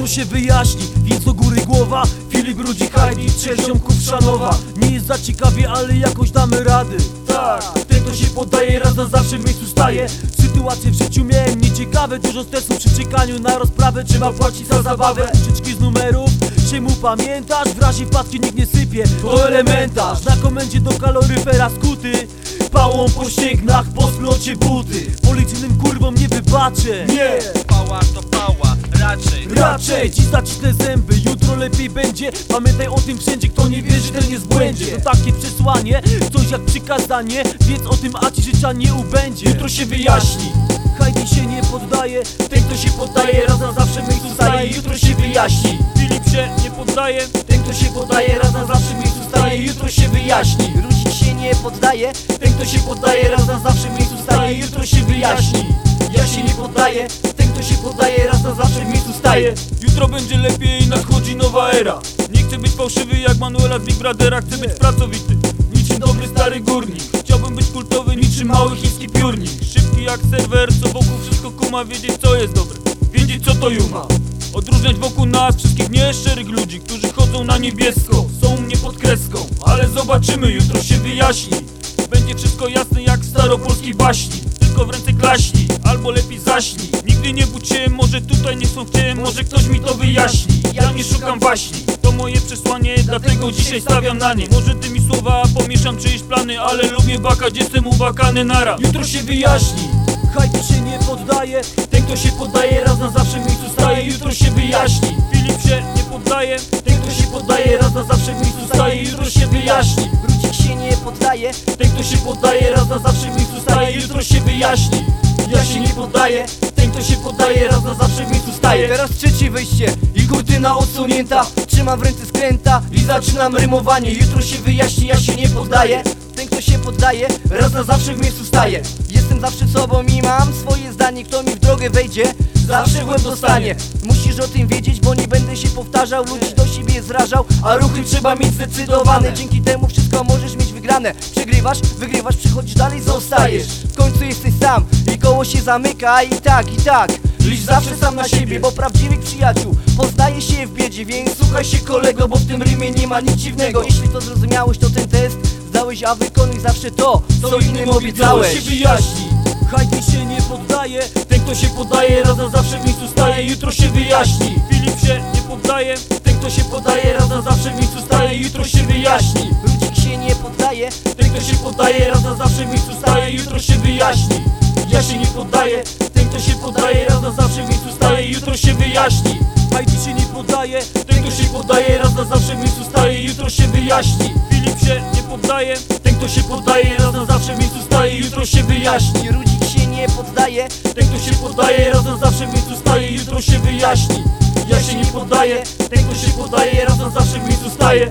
Jutro się wyjaśni, więc do góry głowa. Filip Rudzi, Heidi, trzech ziomków szanowa. Nie jest za ciekawie, ale jakoś damy rady. Tak, ten kto się poddaje raz na zawsze w miejscu staje. Sytuacje w życiu miałem nieciekawe. Dużo stresu przy czekaniu na rozprawę. Trzeba płacić za zabawę. Szyczki z numerów się mu pamiętasz? W razie wpadki nikt nie sypie, to elementarz. Na komendzie do kaloryfera skuty. Pałą po ścięgnach, po splocie buty. Policyjnym kurwom nie wybaczę. Nie, Pała to pała, Raczej dziś zacisnę zęby, jutro lepiej będzie. Pamiętaj o tym wszędzie, kto nie wierzy, ten jest w błędzie. To takie przesłanie, coś jak przykazanie. Wiedz o tym, a ci życia nie ubędzie. Jutro się wyjaśni. Heidi się nie poddaje, ten kto się poddaje Raz na zawsze w miejscu staje, jutro się wyjaśni. Filip się nie poddaje, ten kto się poddaje Raz na zawsze w miejscu staje, jutro się wyjaśni. Ludzi się nie poddaje. Ten kto się poddaje raz na zawsze w miejscu staje. Jutro się wyjaśni. Ja się nie poddaję Kto się poddaje raz na zawsze w miejscu staje. Jutro będzie lepiej, nadchodzi nowa era. Nie chcę być fałszywy jak Manuela z Big Brothera Chcę być pracowity, niczym dobry stary górnik. Chciałbym być kultowy niczym mały chiński piórnik. Szybki jak serwer, co wokół wszystko kuma Wiedzieć co jest dobre, wiedzieć co to juma. Odróżniać wokół nas wszystkich nieszczerych ludzi Którzy chodzą na niebiesko, są mnie pod kreską Ale zobaczymy, jutro się wyjaśni. Będzie wszystko jasne jak w staropolskiej baśni Tylko w ręce klaśni, albo lepiej zaśnij. Nigdy nie budź się, może tutaj nie są chciałem Może ktoś mi to wyjaśni. Ja nie szukam waśni To moje przesłanie, dlatego dzisiaj stawiam na nie. Może tymi słowa pomieszam czyjeś plany Ale lubię bakać, jestem ubakany nara Jutro się wyjaśni. Heidi się nie poddaje Ten kto się poddaje raz na zawsze w miejscu staje. Jutro się wyjaśni. Filip się nie poddaje Ten kto się poddaje raz na zawsze w miejscu staje. Jutro się wyjaśni. Ludzi się nie poddaje Ten kto się poddaje raz na zawsze w miejscu staje. Jutro się wyjaśni Ja się nie poddaję Ten kto się poddaje raz na zawsze w miejscu staje. Teraz trzecie wejście i kurtyna odsunięta. Trzymam w ręce skręta i zaczynam rymowanie. Jutro się wyjaśni, ja się nie poddaję. Ten kto się poddaje, raz na zawsze w miejscu staje Zawsze sobą i mam swoje zdanie Kto mi w drogę wejdzie, zawsze w łeb dostanie. Musisz o tym wiedzieć, bo nie będę się powtarzał Ludzi do siebie zrażał, a ruchy trzeba mieć zdecydowane. Dzięki temu wszystko możesz mieć wygrane. Przegrywasz, wygrywasz, przychodzisz dalej, zostajesz. W końcu jesteś sam i koło się zamyka I tak, i tak. Licz zawsze sam na siebie, bo prawdziwych przyjaciół poznaje się w biedzie Więc słuchaj się kolego, bo w tym rymie nie ma nic dziwnego. Jeśli to zrozumiałeś, to ten test zdałeś, a wykonuj zawsze to, co innym obiecałeś. Się wyjaśni Heidi się nie poddaje. Ten kto się poddaje raz na zawsze w miejscu staje. Jutro się wyjaśni. Filip się nie poddaje. Ten kto się poddaje raz na zawsze w miejscu staje. Jutro się wyjaśni. Ludzik się nie poddaje. Ten kto się poddaje raz na zawsze w miejscu staje. Jutro się wyjaśni. Ja się nie poddaję. Ten kto się poddaje raz na zawsze w miejscu staje. Jutro się wyjaśni. Heidi się nie poddaje. Ten kto się poddaje raz na zawsze w miejscu staje. Jutro się wyjaśni. Filip się nie poddaje kto się poddaje raz na zawsze w miejscu staje Jutro się wyjaśni. Ludzik się nie poddaje. Ten kto się poddaje raz na zawsze w miejscu staje Jutro się wyjaśni. Ja się nie poddaję. Ten kto się poddaje raz na zawsze w miejscu staje